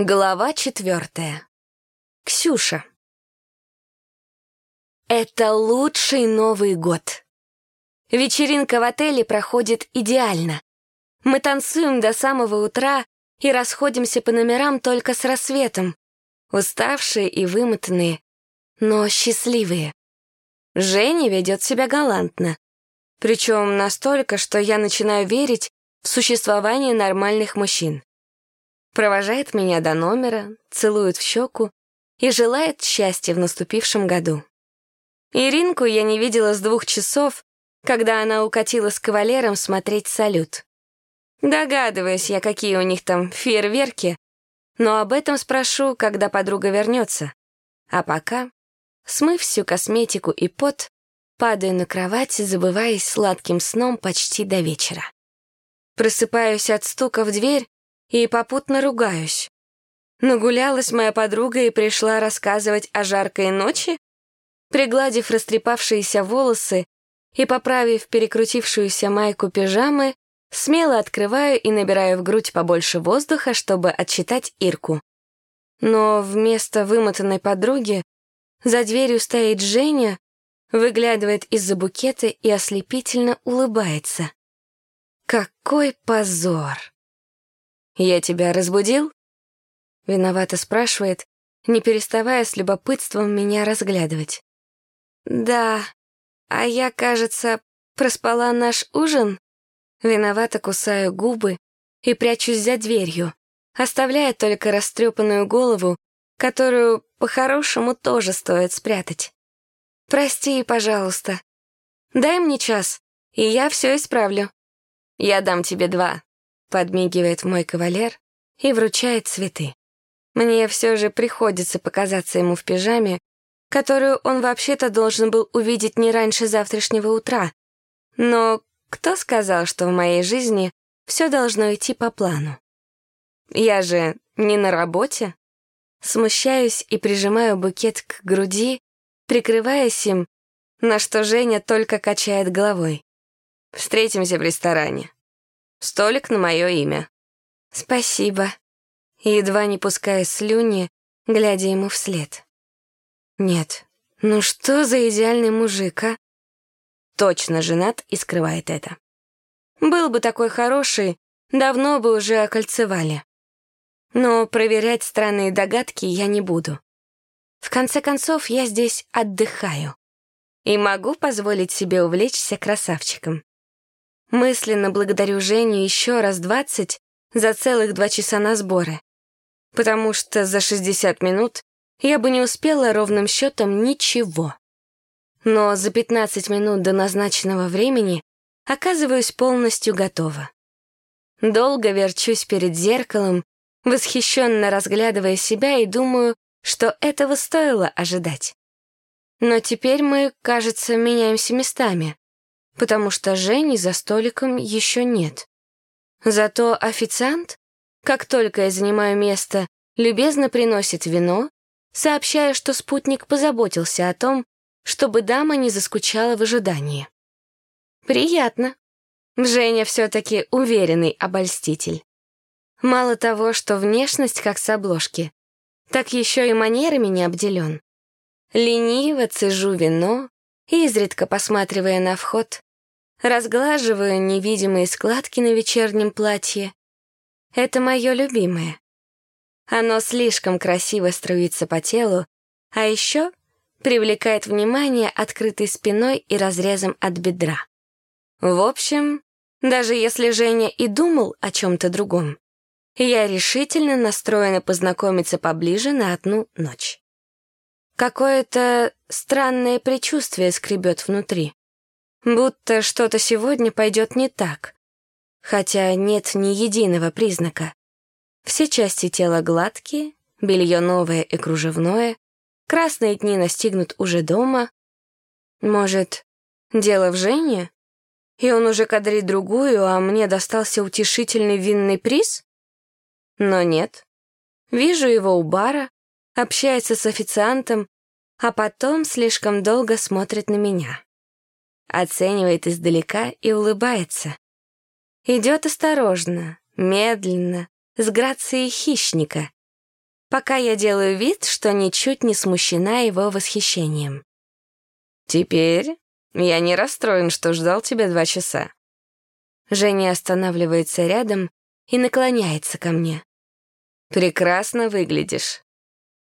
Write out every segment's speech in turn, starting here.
Глава четвертая. Ксюша. Это лучший Новый год. Вечеринка в отеле проходит идеально. Мы танцуем до самого утра и расходимся по номерам только с рассветом, уставшие и вымотанные, но счастливые. Женя ведет себя галантно, причем настолько, что я начинаю верить в существование нормальных мужчин провожает меня до номера, целует в щеку и желает счастья в наступившем году. Иринку я не видела с двух часов, когда она укатила с кавалером смотреть салют. Догадываюсь я, какие у них там фейерверки, но об этом спрошу, когда подруга вернется. А пока, смыв всю косметику и пот, падаю на кровать, забываясь сладким сном почти до вечера. Просыпаюсь от стука в дверь и попутно ругаюсь. Нагулялась моя подруга и пришла рассказывать о жаркой ночи? Пригладив растрепавшиеся волосы и поправив перекрутившуюся майку пижамы, смело открываю и набираю в грудь побольше воздуха, чтобы отчитать Ирку. Но вместо вымотанной подруги за дверью стоит Женя, выглядывает из-за букета и ослепительно улыбается. Какой позор! «Я тебя разбудил?» Виновато спрашивает, не переставая с любопытством меня разглядывать. «Да, а я, кажется, проспала наш ужин?» Виновато кусаю губы и прячусь за дверью, оставляя только растрепанную голову, которую по-хорошему тоже стоит спрятать. «Прости, пожалуйста. Дай мне час, и я все исправлю. Я дам тебе два, подмигивает мой кавалер и вручает цветы. Мне все же приходится показаться ему в пижаме, которую он вообще-то должен был увидеть не раньше завтрашнего утра. Но кто сказал, что в моей жизни все должно идти по плану? Я же не на работе. Смущаюсь и прижимаю букет к груди, прикрываясь им, на что Женя только качает головой. Встретимся в ресторане. Столик на мое имя». «Спасибо», едва не пуская слюни, глядя ему вслед. «Нет, ну что за идеальный мужик, а?» Точно женат и скрывает это. Был бы такой хороший, давно бы уже окольцевали. Но проверять странные догадки я не буду. В конце концов, я здесь отдыхаю. И могу позволить себе увлечься красавчиком. Мысленно благодарю Женю еще раз двадцать за целых два часа на сборы, потому что за 60 минут я бы не успела ровным счетом ничего. Но за 15 минут до назначенного времени оказываюсь полностью готова. Долго верчусь перед зеркалом, восхищенно разглядывая себя и думаю, что этого стоило ожидать. Но теперь мы, кажется, меняемся местами потому что Жени за столиком еще нет. Зато официант, как только я занимаю место, любезно приносит вино, сообщая, что спутник позаботился о том, чтобы дама не заскучала в ожидании. Приятно. Женя все-таки уверенный обольститель. Мало того, что внешность как с обложки, так еще и манерами не обделен. Лениво цежу вино, изредка посматривая на вход, разглаживаю невидимые складки на вечернем платье. Это мое любимое. Оно слишком красиво струится по телу, а еще привлекает внимание открытой спиной и разрезом от бедра. В общем, даже если Женя и думал о чем-то другом, я решительно настроена познакомиться поближе на одну ночь. Какое-то странное предчувствие скребет внутри. Будто что-то сегодня пойдет не так. Хотя нет ни единого признака. Все части тела гладкие, белье новое и кружевное, красные дни настигнут уже дома. Может, дело в Жене? И он уже кадрит другую, а мне достался утешительный винный приз? Но нет. Вижу его у бара, общается с официантом, а потом слишком долго смотрит на меня оценивает издалека и улыбается. Идет осторожно, медленно, с грацией хищника, пока я делаю вид, что ничуть не смущена его восхищением. «Теперь я не расстроен, что ждал тебя два часа». Женя останавливается рядом и наклоняется ко мне. «Прекрасно выглядишь.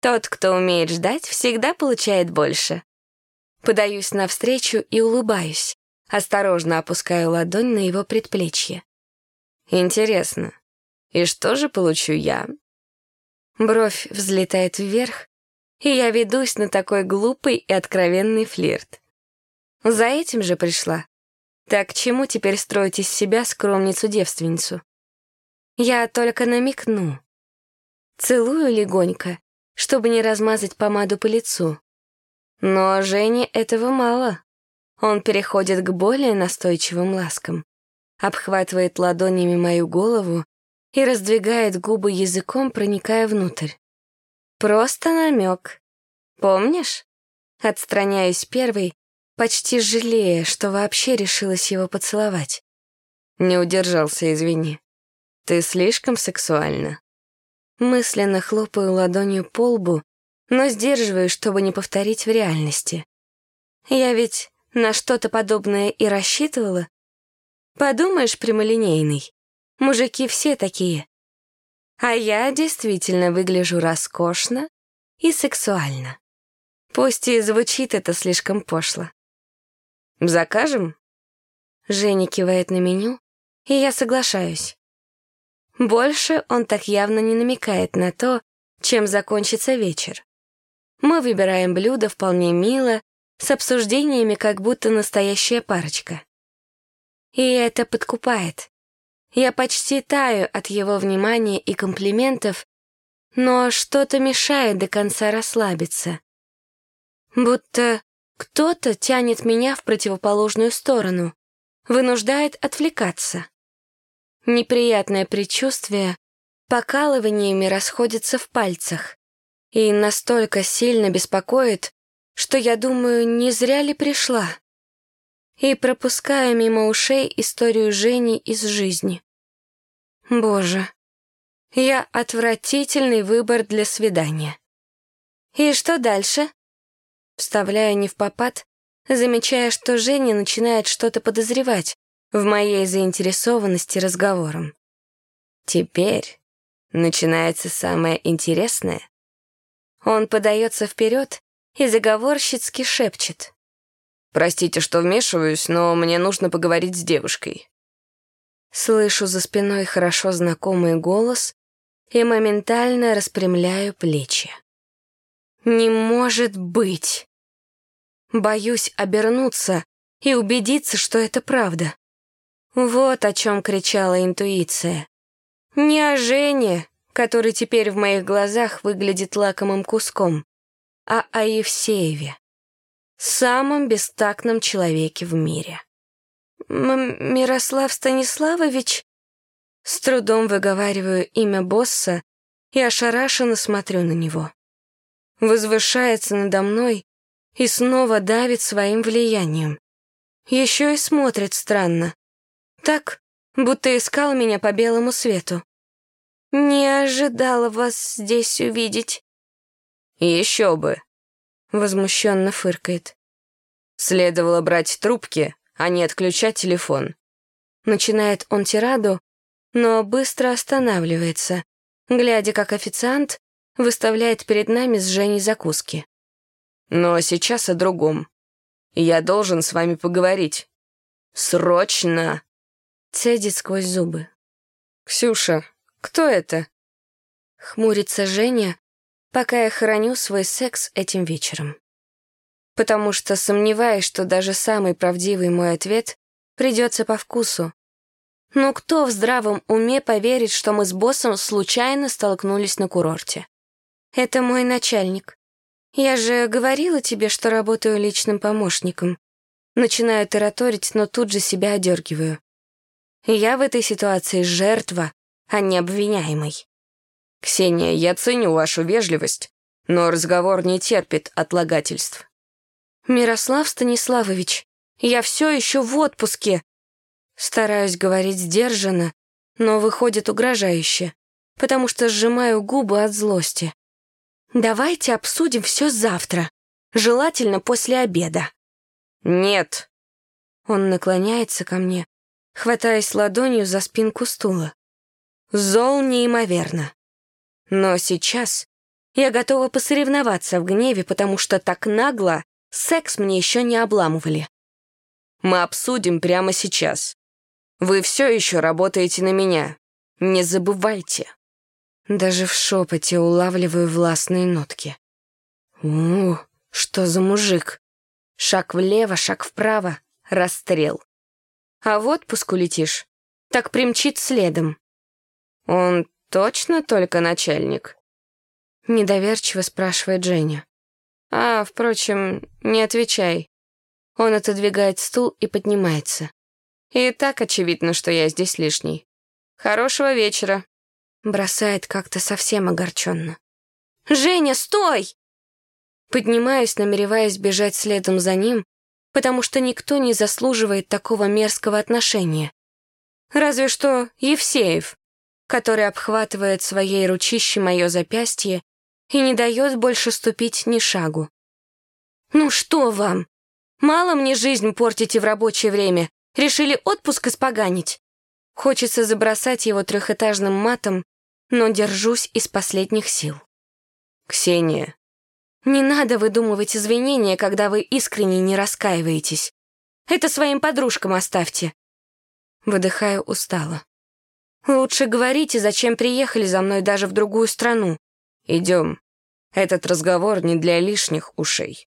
Тот, кто умеет ждать, всегда получает больше». Подаюсь навстречу и улыбаюсь, осторожно опускаю ладонь на его предплечье. «Интересно, и что же получу я?» Бровь взлетает вверх, и я ведусь на такой глупый и откровенный флирт. За этим же пришла. Так чему теперь строить из себя скромницу-девственницу? Я только намекну. Целую легонько, чтобы не размазать помаду по лицу. Но Жене этого мало. Он переходит к более настойчивым ласкам, обхватывает ладонями мою голову и раздвигает губы языком, проникая внутрь. Просто намек. Помнишь? Отстраняюсь первой, почти жалея, что вообще решилась его поцеловать. Не удержался, извини. Ты слишком сексуальна. Мысленно хлопаю ладонью по лбу, но сдерживаю, чтобы не повторить в реальности. Я ведь на что-то подобное и рассчитывала. Подумаешь, прямолинейный. Мужики все такие. А я действительно выгляжу роскошно и сексуально. Пусть и звучит это слишком пошло. «Закажем?» Женя кивает на меню, и я соглашаюсь. Больше он так явно не намекает на то, чем закончится вечер. Мы выбираем блюдо вполне мило, с обсуждениями, как будто настоящая парочка. И это подкупает. Я почти таю от его внимания и комплиментов, но что-то мешает до конца расслабиться. Будто кто-то тянет меня в противоположную сторону, вынуждает отвлекаться. Неприятное предчувствие покалываниями расходится в пальцах и настолько сильно беспокоит, что я думаю, не зря ли пришла и пропускаю мимо ушей историю Жени из жизни. Боже, я отвратительный выбор для свидания. И что дальше? Вставляю не в попад, замечая, что Женя начинает что-то подозревать в моей заинтересованности разговором. Теперь начинается самое интересное. Он подается вперед и заговорщицки шепчет. Простите, что вмешиваюсь, но мне нужно поговорить с девушкой. Слышу за спиной хорошо знакомый голос и моментально распрямляю плечи. Не может быть! Боюсь обернуться и убедиться, что это правда. Вот о чем кричала интуиция. Не о Жене, который теперь в моих глазах выглядит лакомым куском, а о Евсееве самом бестактном человеке в мире. М «Мирослав Станиславович?» С трудом выговариваю имя босса и ошарашенно смотрю на него. Возвышается надо мной и снова давит своим влиянием. Еще и смотрит странно. Так, будто искал меня по белому свету. Не ожидала вас здесь увидеть. Еще бы, Возмущенно фыркает. Следовало брать трубки, а не отключать телефон. Начинает он тираду, но быстро останавливается, глядя, как официант выставляет перед нами с Женей закуски. Но сейчас о другом. Я должен с вами поговорить. Срочно!» Цедит сквозь зубы. «Ксюша, кто это?» Хмурится Женя, пока я храню свой секс этим вечером. Потому что сомневаюсь, что даже самый правдивый мой ответ придется по вкусу. Но кто в здравом уме поверит, что мы с боссом случайно столкнулись на курорте? Это мой начальник. Я же говорила тебе, что работаю личным помощником. Начинаю тараторить, но тут же себя одергиваю. Я в этой ситуации жертва, а не обвиняемый. «Ксения, я ценю вашу вежливость, но разговор не терпит отлагательств». «Мирослав Станиславович, я все еще в отпуске». Стараюсь говорить сдержанно, но выходит угрожающе, потому что сжимаю губы от злости. Давайте обсудим все завтра, желательно после обеда. Нет. Он наклоняется ко мне, хватаясь ладонью за спинку стула. Зол неимоверно. Но сейчас я готова посоревноваться в гневе, потому что так нагло секс мне еще не обламывали. Мы обсудим прямо сейчас. Вы все еще работаете на меня. Не забывайте. Даже в шепоте улавливаю властные нотки. У, что за мужик? Шаг влево, шаг вправо, расстрел. А в отпуск улетишь, так примчит следом. Он точно только начальник? Недоверчиво спрашивает Женя. А, впрочем, не отвечай. Он отодвигает стул и поднимается. И так очевидно, что я здесь лишний. Хорошего вечера. Бросает как-то совсем огорченно. «Женя, стой!» Поднимаюсь, намереваясь бежать следом за ним, потому что никто не заслуживает такого мерзкого отношения. Разве что Евсеев, который обхватывает своей ручищей мое запястье и не дает больше ступить ни шагу. «Ну что вам? Мало мне жизнь портите в рабочее время? Решили отпуск испоганить?» Хочется забросать его трехэтажным матом, но держусь из последних сил. «Ксения». «Не надо выдумывать извинения, когда вы искренне не раскаиваетесь. Это своим подружкам оставьте». Выдыхаю устало. «Лучше говорите, зачем приехали за мной даже в другую страну. Идем. Этот разговор не для лишних ушей».